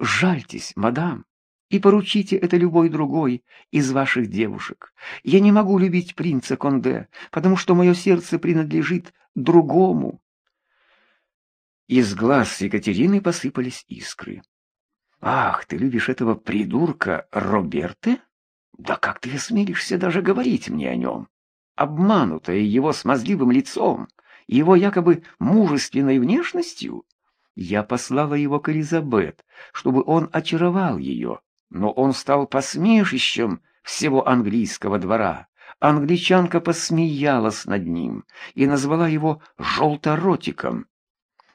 жальтесь, мадам, и поручите это любой другой из ваших девушек. Я не могу любить принца Конде, потому что мое сердце принадлежит другому. Из глаз Екатерины посыпались искры. «Ах, ты любишь этого придурка Роберте? Да как ты осмелишься даже говорить мне о нем? Обманутая его смазливым лицом, его якобы мужественной внешностью?» Я послала его к Элизабет, чтобы он очаровал ее, но он стал посмешищем всего английского двора. Англичанка посмеялась над ним и назвала его «желторотиком».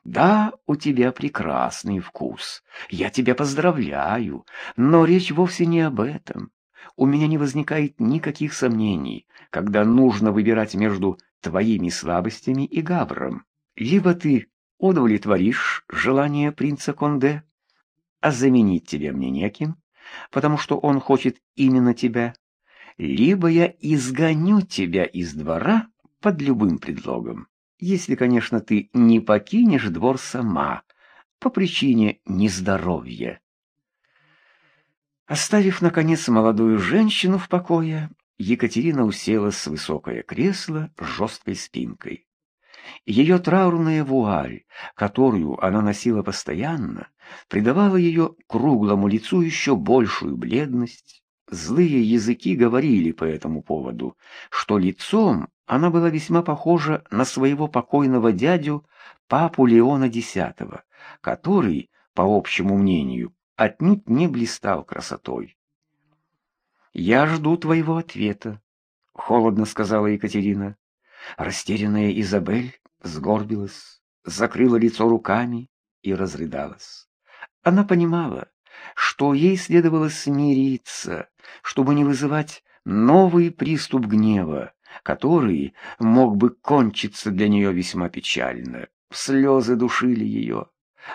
Да, у тебя прекрасный вкус. Я тебя поздравляю, но речь вовсе не об этом. У меня не возникает никаких сомнений, когда нужно выбирать между твоими слабостями и Гавром. Либо ты удовлетворишь желание принца Конде, а заменить тебя мне неким, потому что он хочет именно тебя, либо я изгоню тебя из двора под любым предлогом если, конечно, ты не покинешь двор сама по причине нездоровья. Оставив, наконец, молодую женщину в покое, Екатерина уселась в высокое кресло с жесткой спинкой. Ее траурная вуаль, которую она носила постоянно, придавала ее круглому лицу еще большую бледность. Злые языки говорили по этому поводу, что лицом она была весьма похожа на своего покойного дядю, папу Леона X, который, по общему мнению, отнюдь не блистал красотой. «Я жду твоего ответа», — холодно сказала Екатерина. Растерянная Изабель сгорбилась, закрыла лицо руками и разрыдалась. Она понимала, что ей следовало смириться, чтобы не вызывать новый приступ гнева, который мог бы кончиться для нее весьма печально. Слезы душили ее,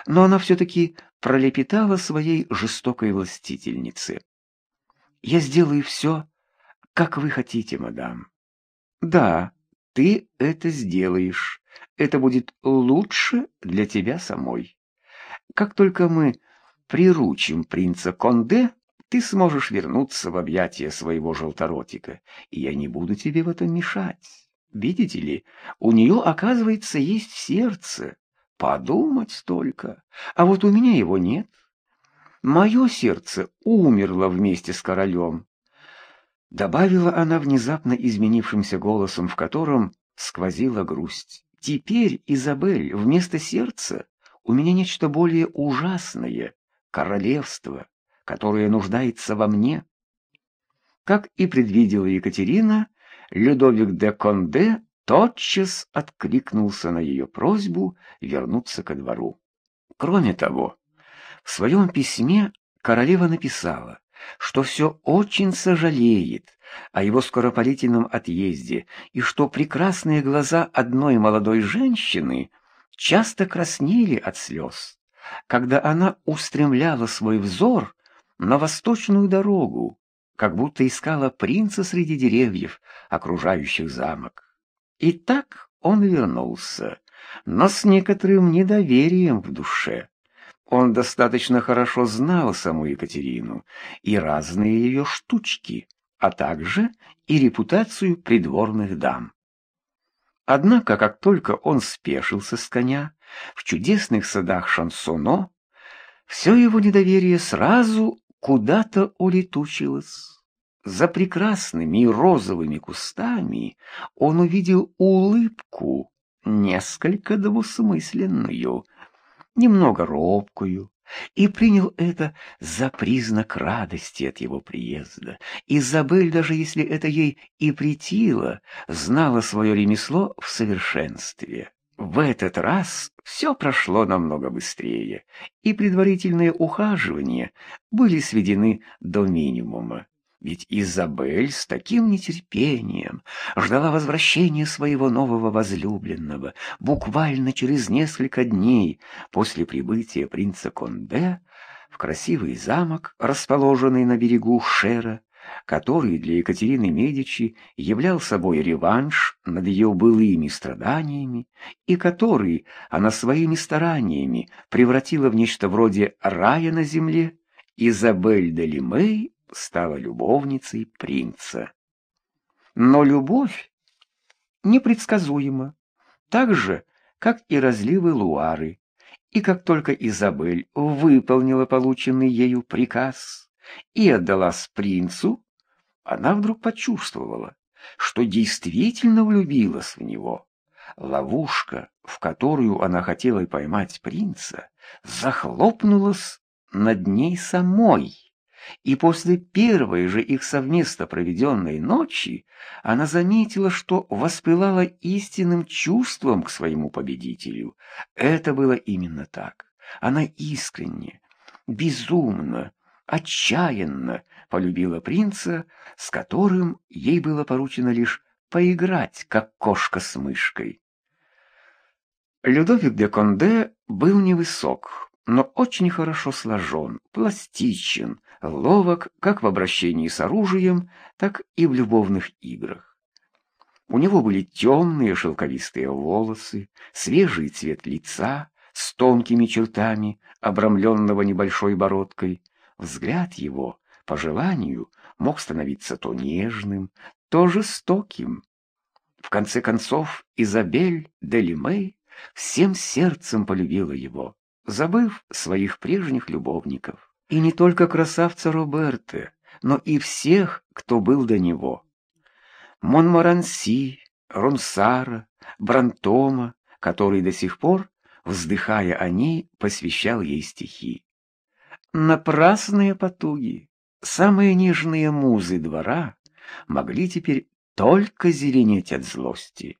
но она все-таки пролепетала своей жестокой властительнице. «Я сделаю все, как вы хотите, мадам». «Да, ты это сделаешь. Это будет лучше для тебя самой. Как только мы приручим принца Конде, ты сможешь вернуться в объятия своего желторотика, и я не буду тебе в этом мешать. Видите ли, у нее, оказывается, есть сердце. Подумать только. А вот у меня его нет. Мое сердце умерло вместе с королем. Добавила она внезапно изменившимся голосом, в котором сквозила грусть. Теперь, Изабель, вместо сердца у меня нечто более ужасное — королевство которая нуждается во мне. Как и предвидела Екатерина, Людовик де Конде тотчас откликнулся на ее просьбу вернуться ко двору. Кроме того, в своем письме королева написала, что все очень сожалеет о его скоропалительном отъезде и что прекрасные глаза одной молодой женщины часто краснели от слез, когда она устремляла свой взор на восточную дорогу, как будто искала принца среди деревьев, окружающих замок. И так он вернулся, но с некоторым недоверием в душе. Он достаточно хорошо знал саму Екатерину и разные ее штучки, а также и репутацию придворных дам. Однако, как только он спешился с коня в чудесных садах Шансоно, все его недоверие сразу куда-то улетучилась. За прекрасными розовыми кустами он увидел улыбку, несколько двусмысленную, немного робкую, и принял это за признак радости от его приезда. Изабель, даже если это ей и претило, знала свое ремесло в совершенстве. В этот раз все прошло намного быстрее, и предварительные ухаживания были сведены до минимума. Ведь Изабель с таким нетерпением ждала возвращения своего нового возлюбленного буквально через несколько дней после прибытия принца Конде в красивый замок, расположенный на берегу Шера, который для Екатерины Медичи являл собой реванш над ее былыми страданиями и который она своими стараниями превратила в нечто вроде рая на земле, Изабель де Лимей стала любовницей принца. Но любовь непредсказуема, так же, как и разливы Луары, и как только Изабель выполнила полученный ею приказ и отдалась принцу, она вдруг почувствовала, что действительно влюбилась в него. Ловушка, в которую она хотела поймать принца, захлопнулась над ней самой. И после первой же их совместно проведенной ночи она заметила, что воспылала истинным чувством к своему победителю. Это было именно так. Она искренне, безумно, отчаянно полюбила принца, с которым ей было поручено лишь поиграть, как кошка с мышкой. Людовик де Конде был невысок, но очень хорошо сложен, пластичен, ловок как в обращении с оружием, так и в любовных играх. У него были темные шелковистые волосы, свежий цвет лица с тонкими чертами, обрамленного небольшой бородкой. Взгляд его, по желанию, мог становиться то нежным, то жестоким. В конце концов, Изабель де Лимей всем сердцем полюбила его, забыв своих прежних любовников и не только красавца Роберта, но и всех, кто был до него. Монмаранси, Ронсара, Брантома, который до сих пор, вздыхая о ней, посвящал ей стихи. Напрасные потуги, самые нежные музы двора могли теперь только зеленеть от злости.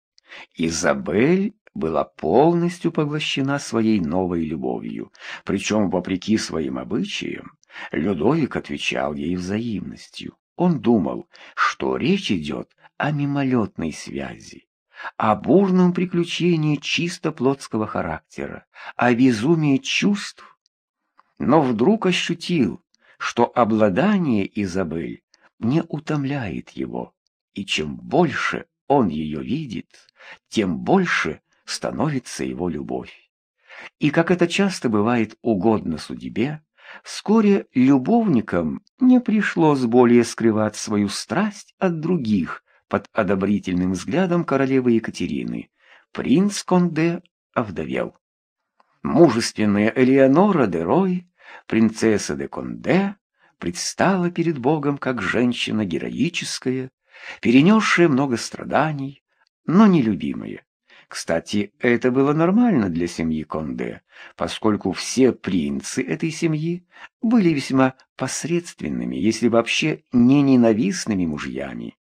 Изабель была полностью поглощена своей новой любовью, причем, вопреки своим обычаям, Людовик отвечал ей взаимностью. Он думал, что речь идет о мимолетной связи, о бурном приключении чисто плотского характера, о безумии чувств, но вдруг ощутил, что обладание Изабель не утомляет его, и чем больше он ее видит, тем больше становится его любовь. И, как это часто бывает угодно судьбе, вскоре любовникам не пришлось более скрывать свою страсть от других под одобрительным взглядом королевы Екатерины. Принц Конде овдовел. Мужественная Элеонора де Рой, принцесса де Конде, предстала перед Богом как женщина героическая, перенесшая много страданий, но нелюбимая. Кстати, это было нормально для семьи Конде, поскольку все принцы этой семьи были весьма посредственными, если вообще не ненавистными мужьями.